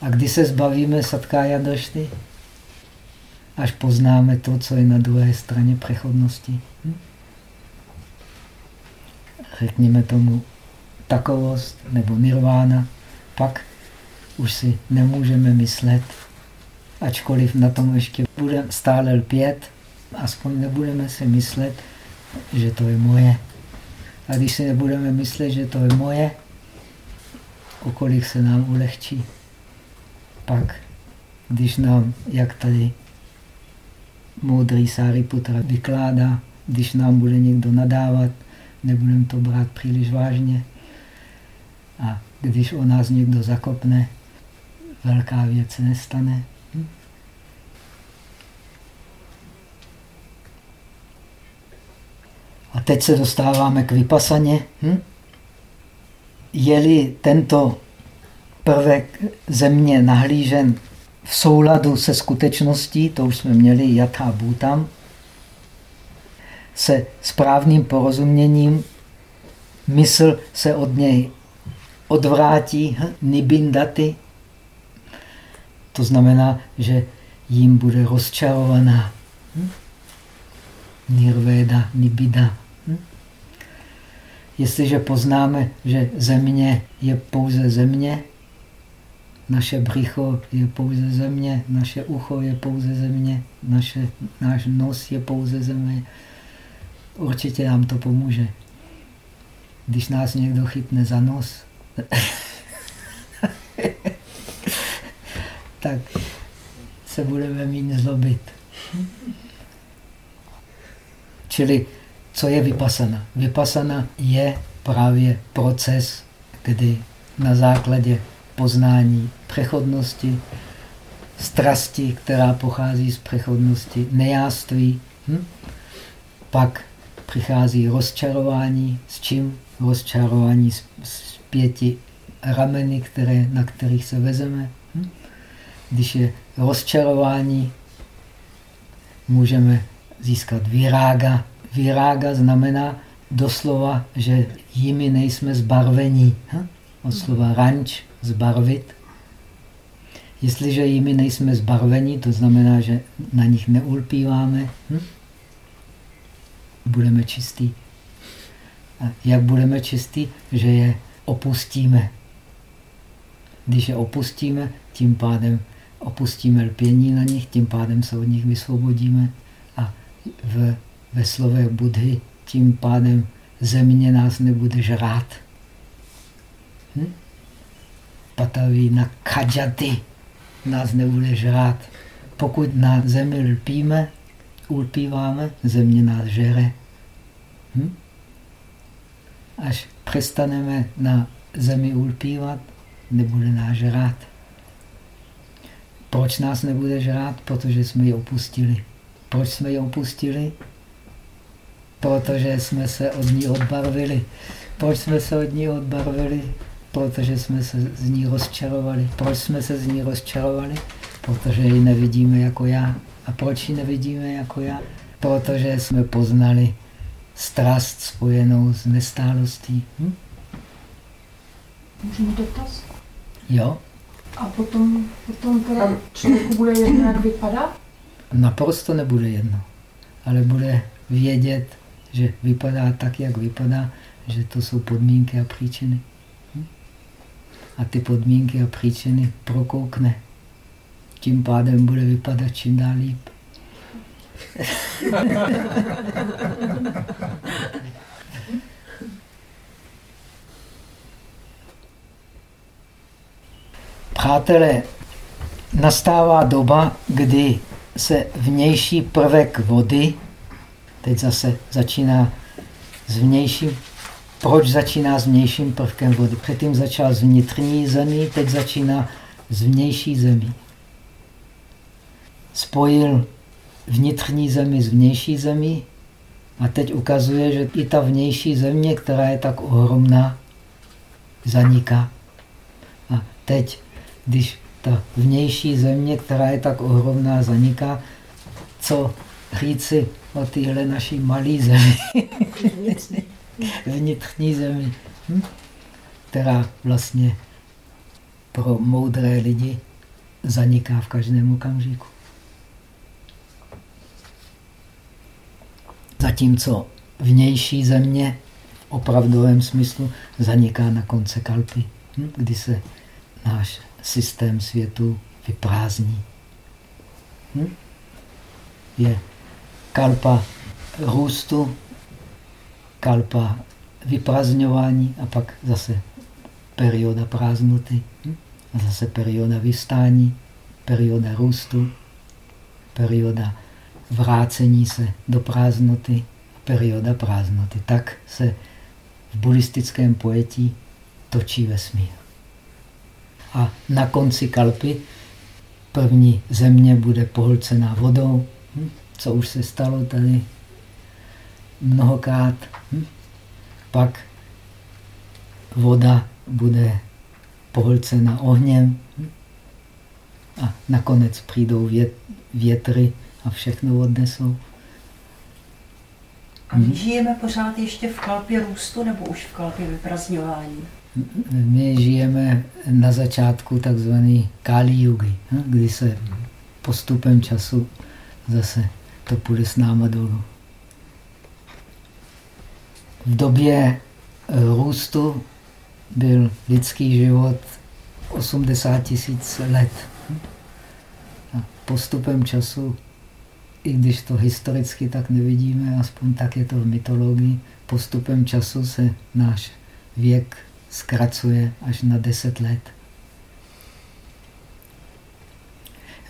[SPEAKER 1] A kdy se zbavíme satkája dršty? Až poznáme to, co je na druhé straně přechodnosti. Hm? Řekněme tomu takovost nebo nirvána, pak už si nemůžeme myslet, ačkoliv na tom ještě budeme stále lpět, aspoň nebudeme si myslet, že to je moje. A když si nebudeme myslet, že to je moje, okolik se nám ulehčí. Pak, když nám, jak tady moudrý Sáriputra vykládá, když nám bude někdo nadávat, nebudeme to brát příliš vážně. A když o nás někdo zakopne, velká věc nestane. Hm? A teď se dostáváme k vypasaně. Hm? Je-li tento prvek země nahlížen v souladu se skutečností, to už jsme měli jatá bhutam, se správným porozuměním, mysl se od něj odvrátí, hm? nibindaty, to znamená, že jim bude rozčarovaná. Hm? Nirveda, nibida. Hm? Jestliže poznáme, že země je pouze země, naše břicho je pouze země, naše ucho je pouze země, naše, náš nos je pouze země. Určitě nám to pomůže. Když nás někdo chytne za nos, tak se budeme mít zlobit. Čili co je vypasana? Vypasana je právě proces, kdy na základě poznání přechodnosti, strasti, která pochází z přechodnosti, nejáství, hm? pak přichází rozčarování, s čím? Rozčarování z, z pěti rameny, které, na kterých se vezeme. Když je rozčarování, můžeme získat virága. Virága znamená doslova, že jimi nejsme zbarvení. Od slova ranč, zbarvit. Jestliže jimi nejsme zbarvení, to znamená, že na nich neulpíváme, hm? budeme čistí. A jak budeme čistí? Že je opustíme. Když je opustíme, tím pádem opustíme lpění na nich, tím pádem se od nich vysvobodíme. A v, ve slovech Budhy tím pádem země nás nebude žrát. Hm? Pataví na kadžaty nás nebude žrát. Pokud na zemi lpíme, ulpíváme, země nás žere. Hm? Až přestaneme na zemi ulpívat, nebude nás žrát. Proč nás nebude žrát? Protože jsme ji opustili. Proč jsme ji opustili? Protože jsme se od ní odbarvili. Proč jsme se od ní odbarvili? Protože jsme se z ní rozčarovali. Proč jsme se z ní rozčarovali? Protože ji nevidíme jako já. A proč ji nevidíme jako já? Protože jsme poznali strast spojenou s nestálostí. Hm?
[SPEAKER 2] Můžu mít dotaz?
[SPEAKER 1] Jo?
[SPEAKER 2] A potom, potom teda člověku bude jedno, jak vypadá?
[SPEAKER 1] Naprosto nebude jedno. Ale bude vědět, že vypadá tak, jak vypadá, že to jsou podmínky a příčiny. Hm? A ty podmínky a příčiny prokoukne. Tím pádem bude vypadat čím dál líp. Přátelé, nastává doba, kdy se vnější prvek vody, teď zase začíná s vnějším, proč začíná s vnějším prvkem vody? Předtím začal s vnitřní zemí, teď začíná s vnější zemí. Spojil vnitřní zemi s vnější zemí a teď ukazuje, že i ta vnější země, která je tak ohromná, zaniká. A teď když ta vnější země, která je tak ohromná, zaniká, co říci o téhle naší malé zemi, vnitřní zemi, hm? která vlastně pro moudré lidi zaniká v každém okamžiku. Zatímco vnější země v opravdovém smyslu zaniká na konce kalpy, hm? kdy se náš systém světu vyprázdní. Hm? Je kalpa růstu, kalpa vyprázdňování a pak zase perioda prázdnoty, hm? a zase perioda vystání, perioda růstu, perioda vrácení se do prázdnoty, perioda prázdnoty. Tak se v buddhistickém pojetí točí vesmír. A na konci kalpy první země bude pohlcená vodou, hm? co už se stalo tady mnohokrát. Hm? Pak voda bude pohlcena ohněm hm? a nakonec přijdou vět, větry a všechno odnesou.
[SPEAKER 7] A my žijeme pořád ještě v kalpě růstu nebo už v kalpě vyprazňování?
[SPEAKER 1] My žijeme na začátku takzvané Kali Yugi, hm, kdy se postupem času zase to půjde s náma dolů. V době růstu byl lidský život 80 tisíc let. A postupem času, i když to historicky tak nevidíme, aspoň tak je to v mytologii, postupem času se náš věk zkracuje až na 10 let.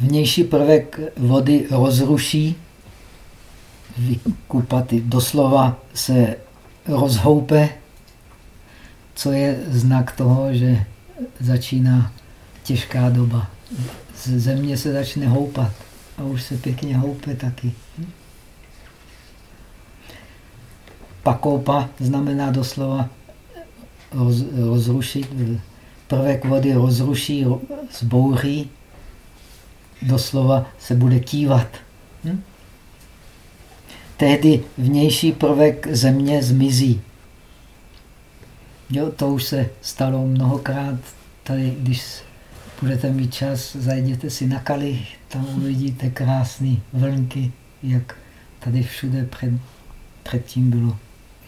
[SPEAKER 1] Vnější prvek vody rozruší, vykupaty, doslova se rozhoupe, co je znak toho, že začíná těžká doba. Z země se začne houpat a už se pěkně houpe taky. Pakoupa znamená doslova roz, rozrušit. Prvek vody rozruší, zbouří, doslova se bude kývat. Hm? Tehdy vnější prvek země zmizí. Jo, to už se stalo mnohokrát. Tady, když budete mít čas, zajděte si na Kali, tam uvidíte krásné vlnky, jak tady všude před, předtím bylo,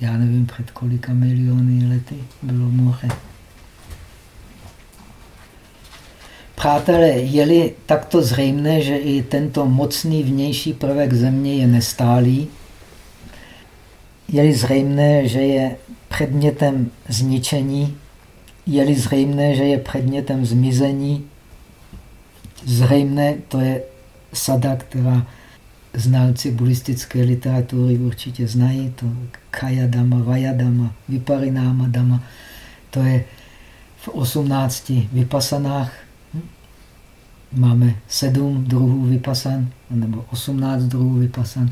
[SPEAKER 1] já nevím před kolika miliony lety, bylo moře. Přátelé, je-li takto zřejmé, že i tento mocný vnější prvek země je nestálý, je-li zřejmé, že je předmětem zničení, je-li zřejmé, že je předmětem zmizení, zřejmé to je sada, která znalci buddhistické literatury určitě znají, to Kayadama, Vajadama, Viparináma Dama, to je v 18 vypasanách. Máme sedm druhů vypasan, nebo 18 druhů vypasan.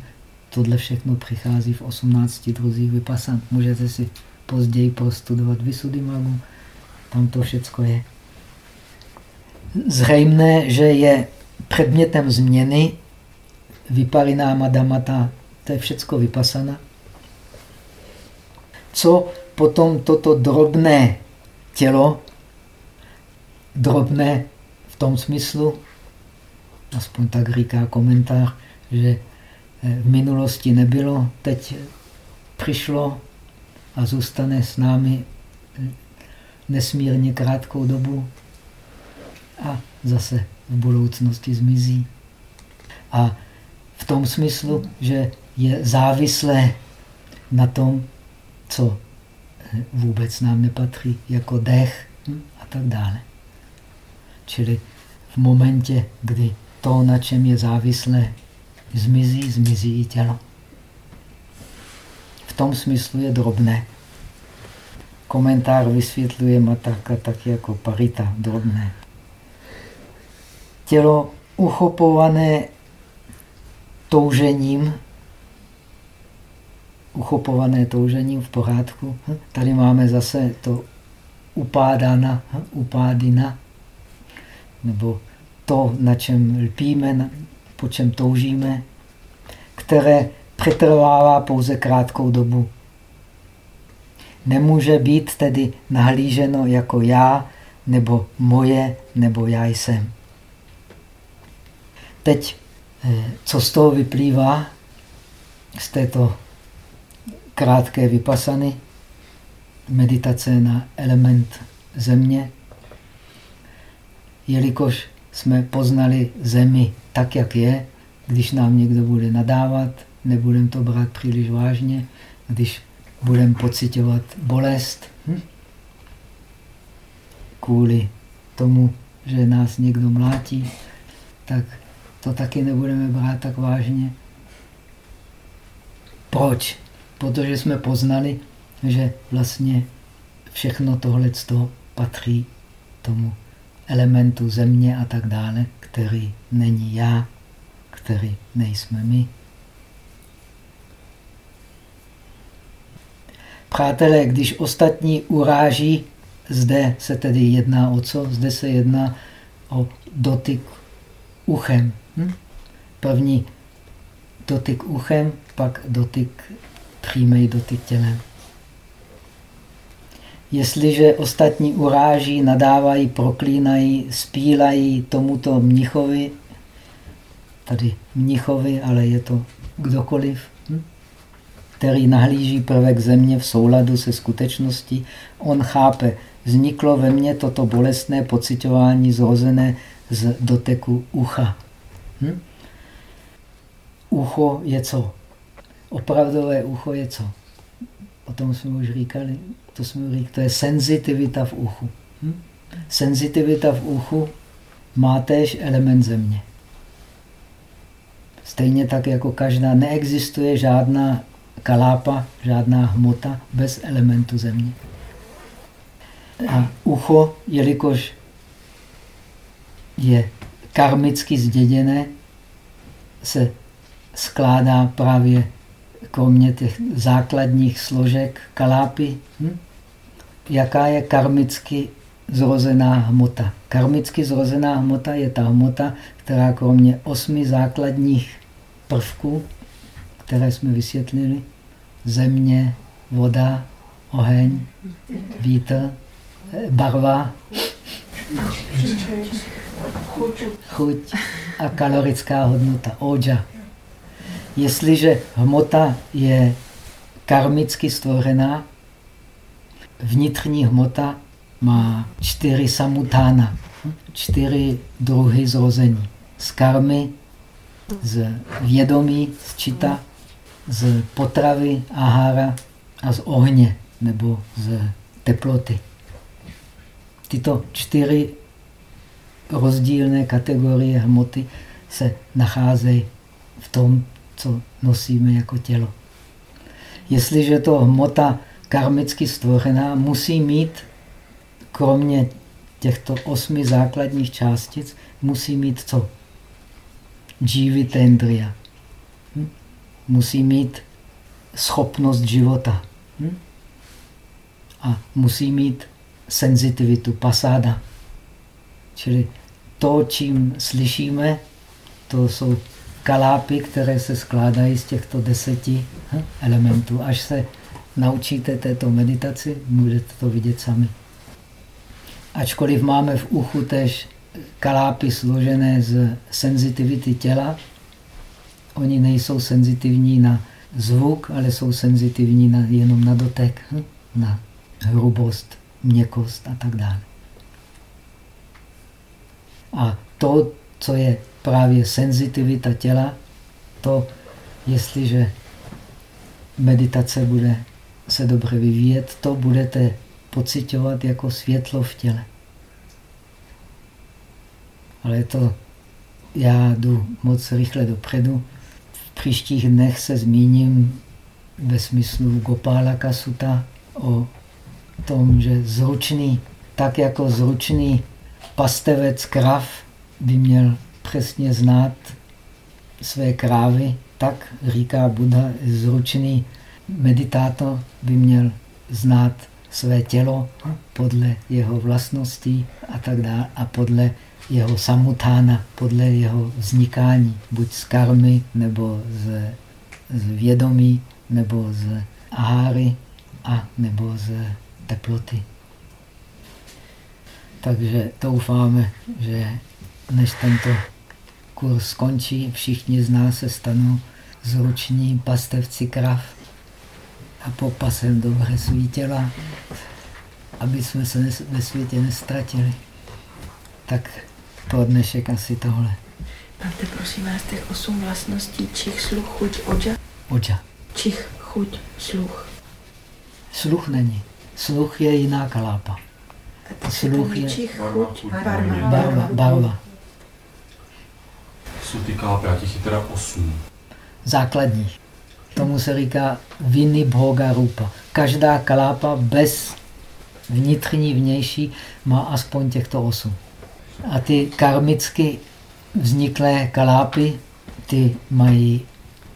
[SPEAKER 1] Tohle všechno přichází v 18 druzích vypasan. Můžete si později prostudovat Magu. Tam to všecko je. Zřejmé, že je předmětem změny vypalináma damata, to je všecko vypasana. Co potom toto drobné tělo, drobné v tom smyslu, aspoň tak říká komentář, že v minulosti nebylo, teď přišlo a zůstane s námi nesmírně krátkou dobu a zase v budoucnosti zmizí. A v tom smyslu, že je závislé na tom, co vůbec nám nepatří, jako dech a tak dále. Čili v momentě, kdy to, na čem je závislé, zmizí, zmizí i tělo. V tom smyslu je drobné. Komentár vysvětluje Mataka tak jako parita, drobné. Tělo uchopované toužením, uchopované toužením v pořádku. Tady máme zase to upádana, upádina, nebo to, na čem lpíme, po čem toužíme, které přetrvává pouze krátkou dobu. Nemůže být tedy nahlíženo jako já, nebo moje, nebo já jsem. Teď, co z toho vyplývá, z této krátké vypasany, meditace na element země, jelikož jsme poznali zemi tak, jak je, když nám někdo bude nadávat, nebudeme to brát příliš vážně, když budeme pocitovat bolest hm? kvůli tomu, že nás někdo mlátí, tak to taky nebudeme brát tak vážně. Proč? Protože jsme poznali, že vlastně všechno tohle patří tomu elementu země a tak dále, který není já, který nejsme my. Přátelé, když ostatní uráží, zde se tedy jedná o co? Zde se jedná o dotyk uchem. Hm? První dotyk uchem, pak dotyk, přímý dotyk tělem. Jestliže ostatní uráží, nadávají, proklínají, spílají tomuto mnichovi, tady mnichovi, ale je to kdokoliv, hm? který nahlíží prvek země v souladu se skutečností, on chápe vzniklo ve mně toto bolestné pocitování zrozené z doteku ucha. Hm? Ucho je co? Opravdové ucho je co? O tom jsme už říkali. To, jsme říkali, to je senzitivita v uchu. Hm? Senzitivita v uchu má též element země. Stejně tak jako každá, neexistuje žádná kalápa, žádná hmota bez elementu země. A ucho, jelikož je karmicky zděděné, se skládá právě kromě těch základních složek kalápy. Hm? Jaká je karmicky zrozená hmota? Karmicky zrozená hmota je ta hmota, která kromě osmi základních prvků, které jsme vysvětlili, země, voda, oheň, vítr, barva, chuť a kalorická hodnota, oja. Jestliže hmota je karmicky stvořená, vnitřní hmota má čtyři samutána, čtyři druhy zrození. Z karmy, z vědomí, z čita, z potravy, ahára a z ohně nebo z teploty. Tyto čtyři rozdílné kategorie hmoty se nacházejí v tom, co nosíme jako tělo. Jestliže to hmota karmicky stvořená, musí mít, kromě těchto osmi základních částic, musí mít co? Jivitendria. Hm? Musí mít schopnost života. Hm? A musí mít senzitivitu, pasáda. Čili to, čím slyšíme, to jsou kalápy, které se skládají z těchto deseti hm, elementů. Až se naučíte této meditaci, můžete to vidět sami. Ačkoliv máme v uchu tež kalápy složené z senzitivity těla, oni nejsou senzitivní na zvuk, ale jsou senzitivní na, jenom na dotek, hm, na hrubost, měkost a tak dále. A to, co je právě senzitivita těla, to, jestliže meditace bude se dobře vyvíjet, to budete pocitovat jako světlo v těle. Ale to já jdu moc rychle dopředu. V příštích dnech se zmíním ve smyslu Gopálaka Suta o tom, že zručný, tak jako zručný pastevec krav by měl přesně znát své krávy, tak říká Buddha, zručný meditátor by měl znát své tělo podle jeho vlastností a tak dále a podle jeho samutána, podle jeho vznikání, buď z karmy, nebo z, z vědomí, nebo z aháry, a nebo z teploty. Takže doufáme, že než tento kurz skončí, všichni z nás se stanou zruční pastevci krav a popasem dobře svítila, aby jsme se ve světě nestratili. Tak pro dnešek asi tohle.
[SPEAKER 2] Máte prosím vás těch osm vlastností čich, sluch, chuť, oja?
[SPEAKER 1] Oja.
[SPEAKER 2] Čich, chuť, sluch.
[SPEAKER 1] Sluch není. Sluch je jiná kalápa. Sluch je
[SPEAKER 2] Čich, chuť, barva.
[SPEAKER 1] barva. barva.
[SPEAKER 5] Jsou ty kápy, a těch je teda osm.
[SPEAKER 1] Základních. Tomu se říká viny bhoga rupa. Každá kalápa bez vnitřní, vnější má aspoň těchto osm. A ty karmicky vzniklé kalápy, ty mají,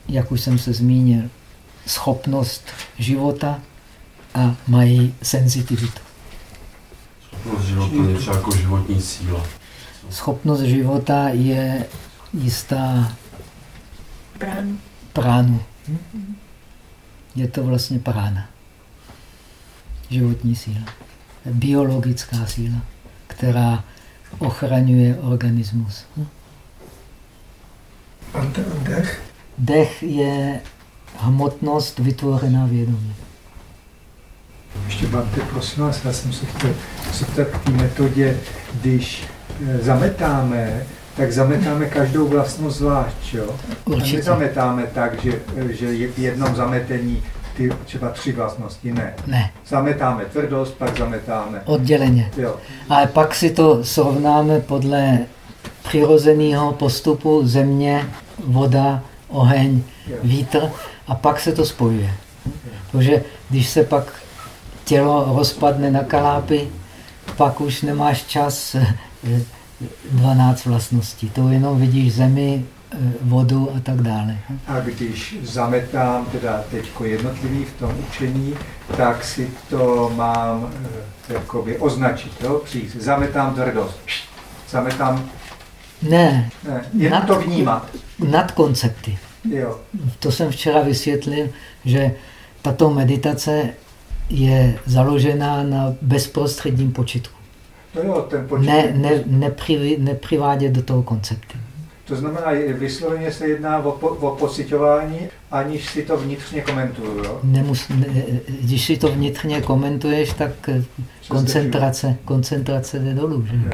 [SPEAKER 1] jak už jsem se zmínil, schopnost života a mají senzitivitu.
[SPEAKER 5] Schopnost života, něco jako životní síla.
[SPEAKER 1] Schopnost života je jistá
[SPEAKER 2] Brán.
[SPEAKER 1] pránu. Je to vlastně prána. Životní síla. Biologická síla, která ochraňuje organismus.
[SPEAKER 4] A dech,
[SPEAKER 1] Dech je hmotnost vytvořená vědomě.
[SPEAKER 8] Ještě Bante, prosím vás, já jsem se chtěl zeptat k té metodě, když eh, zametáme, tak zametáme každou vlastnost zvlášť, jo?
[SPEAKER 1] Určitě.
[SPEAKER 8] nezametáme tak, že, že je v jednom zametení ty třeba tři vlastnosti, ne.
[SPEAKER 1] Ne,
[SPEAKER 8] Zametáme tvrdost, pak zametáme.
[SPEAKER 1] odděleně.
[SPEAKER 8] Jo,
[SPEAKER 1] Ale pak si to srovnáme podle přirozeného postupu země, voda, oheň,
[SPEAKER 8] jo.
[SPEAKER 1] vítr a pak se to spojuje. Protože když se pak tělo rozpadne na kalápy, pak už nemáš čas eh, 12 vlastností. To jenom vidíš zemi, eh, vodu a tak dále.
[SPEAKER 8] A když zametám teda teďko jednotlivý v tom učení, tak si to mám eh, jakoby označit, jo? Přijít. Zametám tvrdost. Zametám,
[SPEAKER 1] Ne,
[SPEAKER 8] ne,
[SPEAKER 1] Nad-
[SPEAKER 8] to vnímat.
[SPEAKER 1] nad koncepty.
[SPEAKER 8] Jo,
[SPEAKER 1] To jsem včera vysvětlil, že tato meditace je založená na bezprostředním počitku.
[SPEAKER 8] to jo, ten počet.
[SPEAKER 1] Ne, ne, nepřivi, nepřivádět do toho koncepty.
[SPEAKER 8] To znamená, vysloveně se jedná o, po, o pocitování, aniž si to vnitřně komentuju, jo?
[SPEAKER 1] Nemus, ne, když si to vnitřně komentuješ, tak eh, koncentrace, koncentrace jde dolů. Že?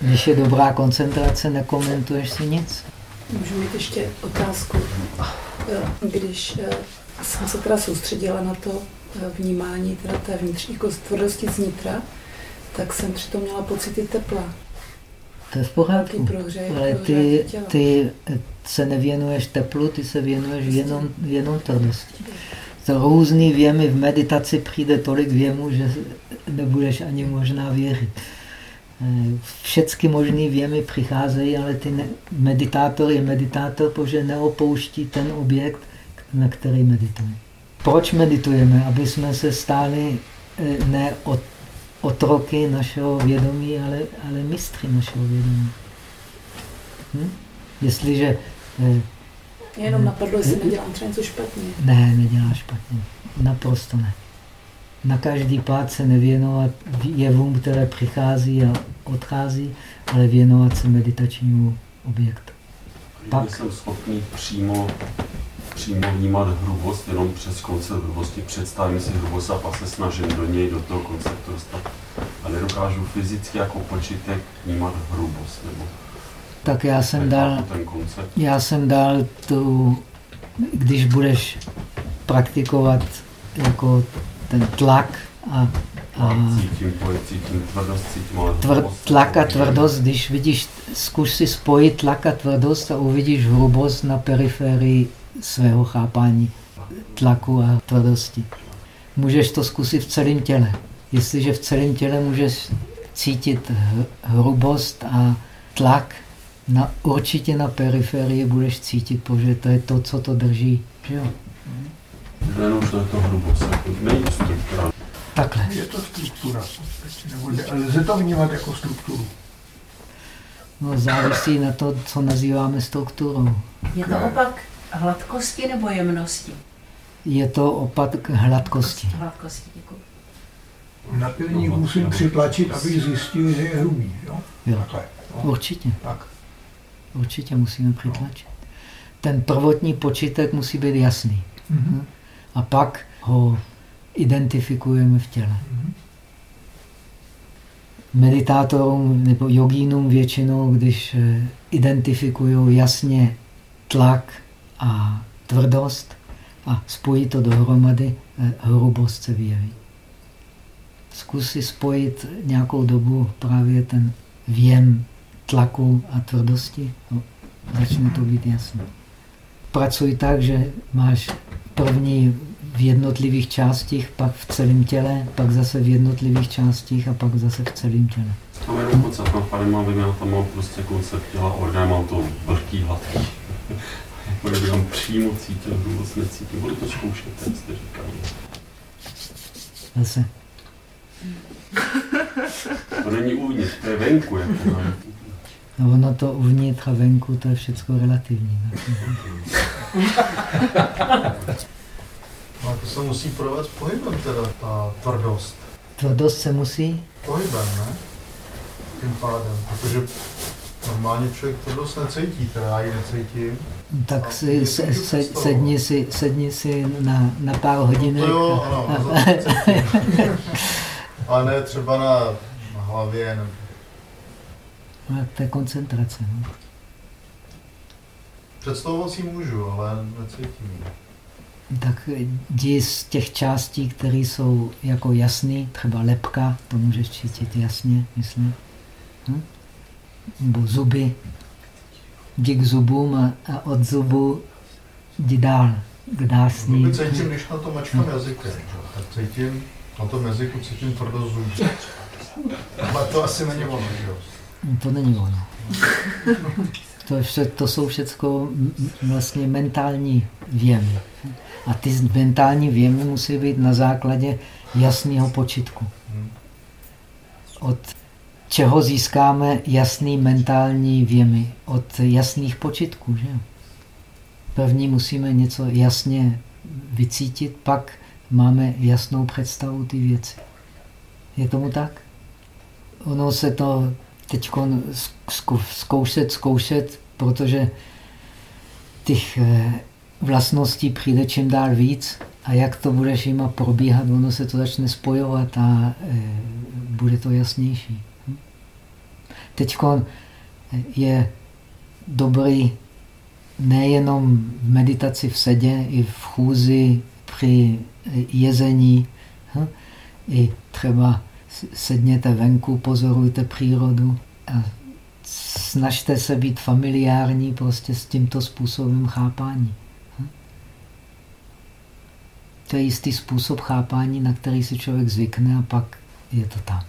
[SPEAKER 1] Když je dobrá koncentrace, nekomentuješ si nic.
[SPEAKER 6] Můžu mít ještě otázku. Eh, Když jsem se teda soustředila na to vnímání teda té vnitřní tvrdosti znitra, tak jsem přitom měla pocity tepla.
[SPEAKER 1] To je v pořádku.
[SPEAKER 6] prohřej,
[SPEAKER 1] Ale ty, ty se nevěnuješ teplu, ty se věnuješ jenom, jenom tvrdosti. To různý věmy v meditaci přijde tolik věmů, že nebudeš ani možná věřit. Eh, Všechny možné věmy přicházejí, ale ty ne, meditátor je meditátor, protože neopouští ten objekt, na který medituje. Proč meditujeme? Aby jsme se stali eh, ne otroky našeho vědomí, ale, ale mistry našeho vědomí. Hm? Jestliže eh,
[SPEAKER 6] jenom napadlo, jestli nedělám třeba něco špatně.
[SPEAKER 1] ne, neděláš špatně. Naprosto ne. Na každý pád se nevěnovat jevům, které přichází a odchází, ale věnovat se meditačnímu objektu.
[SPEAKER 5] Pak
[SPEAKER 1] Pak.
[SPEAKER 5] jsem schopný přímo, přímo vnímat hrubost jenom přes koncept hrubosti. Představím si hrubost a pak se snažím do něj, do toho konceptu dostat. A nedokážu fyzicky jako počítek vnímat hrubost. Nebo
[SPEAKER 1] Tak já jsem dal,
[SPEAKER 5] nechápu ten koncept.
[SPEAKER 1] já jsem dal tu, když budeš praktikovat jako ten tlak a,
[SPEAKER 5] A cítím cítím tvrdost, cítím ale
[SPEAKER 1] tvr, tlak a tvrdost, když vidíš, zkuš si spojit tlak a tvrdost a uvidíš hrubost na periferii svého chápání tlaku a tvrdosti. Můžeš to zkusit v celém těle. Jestliže v celém těle můžeš cítit hr- hrubost a tlak, na, určitě na periferii budeš cítit, protože to je to, co to drží. Že jo?
[SPEAKER 5] Jenom, to je to hrubost, jako není struktura.
[SPEAKER 1] Takhle.
[SPEAKER 4] Je to struktura. Nebo lze to vnímat jako strukturu.
[SPEAKER 1] No, závisí na to, co nazýváme strukturou.
[SPEAKER 7] Je to opak hladkosti nebo jemnosti?
[SPEAKER 1] Je to opak hladkosti.
[SPEAKER 7] Hladkosti, děkuji.
[SPEAKER 4] Na pilník musím přitlačit, abych zjistil, že je hrubý. Jo?
[SPEAKER 1] Jo.
[SPEAKER 4] Takhle. No.
[SPEAKER 1] Určitě.
[SPEAKER 4] Tak.
[SPEAKER 1] Určitě musíme přitlačit. Ten prvotní počítek musí být jasný.
[SPEAKER 4] Mhm.
[SPEAKER 1] A pak ho identifikujeme v těle.
[SPEAKER 4] Mhm.
[SPEAKER 1] Meditátorům nebo jogínům většinou, když eh, identifikují jasně tlak a tvrdost a spojí to dohromady, eh, hrubost se vyjeví. Zkus si spojit nějakou dobu právě ten věm tlaku a tvrdosti. No, začne to být jasné. Pracuj tak, že máš první v jednotlivých částích, pak v celém těle, pak zase v jednotlivých částích a pak zase v celém těle.
[SPEAKER 5] Tam jenom koncept, tam tady mám, tam mám prostě koncept těla, orgán, mám to vlhký, hladký. Jako kdyby tam přímo cítil, hrubost necítím. Budu to zkoušet, jak jste říkali.
[SPEAKER 1] Zase.
[SPEAKER 5] To není uvnitř, to je venku. Jako, ne?
[SPEAKER 1] No ono to uvnitř a venku, to je všechno relativní. Ne?
[SPEAKER 9] No, to se musí provést pohybem teda, ta tvrdost.
[SPEAKER 1] Tvrdost se musí,
[SPEAKER 9] Pohybem, ne? Tím pádem, protože normálně člověk to dost necítí, teda já ji necítím.
[SPEAKER 1] Tak si, se, se, sedni, si, sedni si na, na pár hodinek.
[SPEAKER 9] No to jo, ano. Ale ne třeba na, na hlavě, nebo
[SPEAKER 1] a to je koncentrace. No.
[SPEAKER 9] představovat si můžu, ale necítím ji.
[SPEAKER 1] Tak jdi z těch částí, které jsou jako jasný, třeba lepka, to můžeš cítit jasně, myslím. Hm? Nebo zuby. Jdi k zubům a, a od zubu jdi dál k dásní.
[SPEAKER 9] Zuby cítím, když na to mačkám jazykem, že? tak cítím, na tom jazyku cítím tvrdost zubů. Ale to asi není ono, že jo?
[SPEAKER 1] To není ono. To, vše, to jsou všechno vlastně mentální věmy. A ty mentální věmy musí být na základě jasného počitku. Od čeho získáme jasný mentální věmy? Od jasných počitků. Že? První musíme něco jasně vycítit, pak máme jasnou představu ty věci. Je tomu tak? Ono se to teď zkoušet, zkoušet, protože těch eh, vlastností přijde čím dál víc a jak to budeš jima probíhat, ono se to začne spojovat a eh, bude to jasnější. Teď je dobrý nejenom v meditaci v sedě, i v chůzi, při jezení, hm? i třeba sedněte venku, pozorujte přírodu a snažte se být familiární prostě s tímto způsobem chápání. Hm? To je jistý způsob chápání, na který si člověk zvykne a pak je to tam.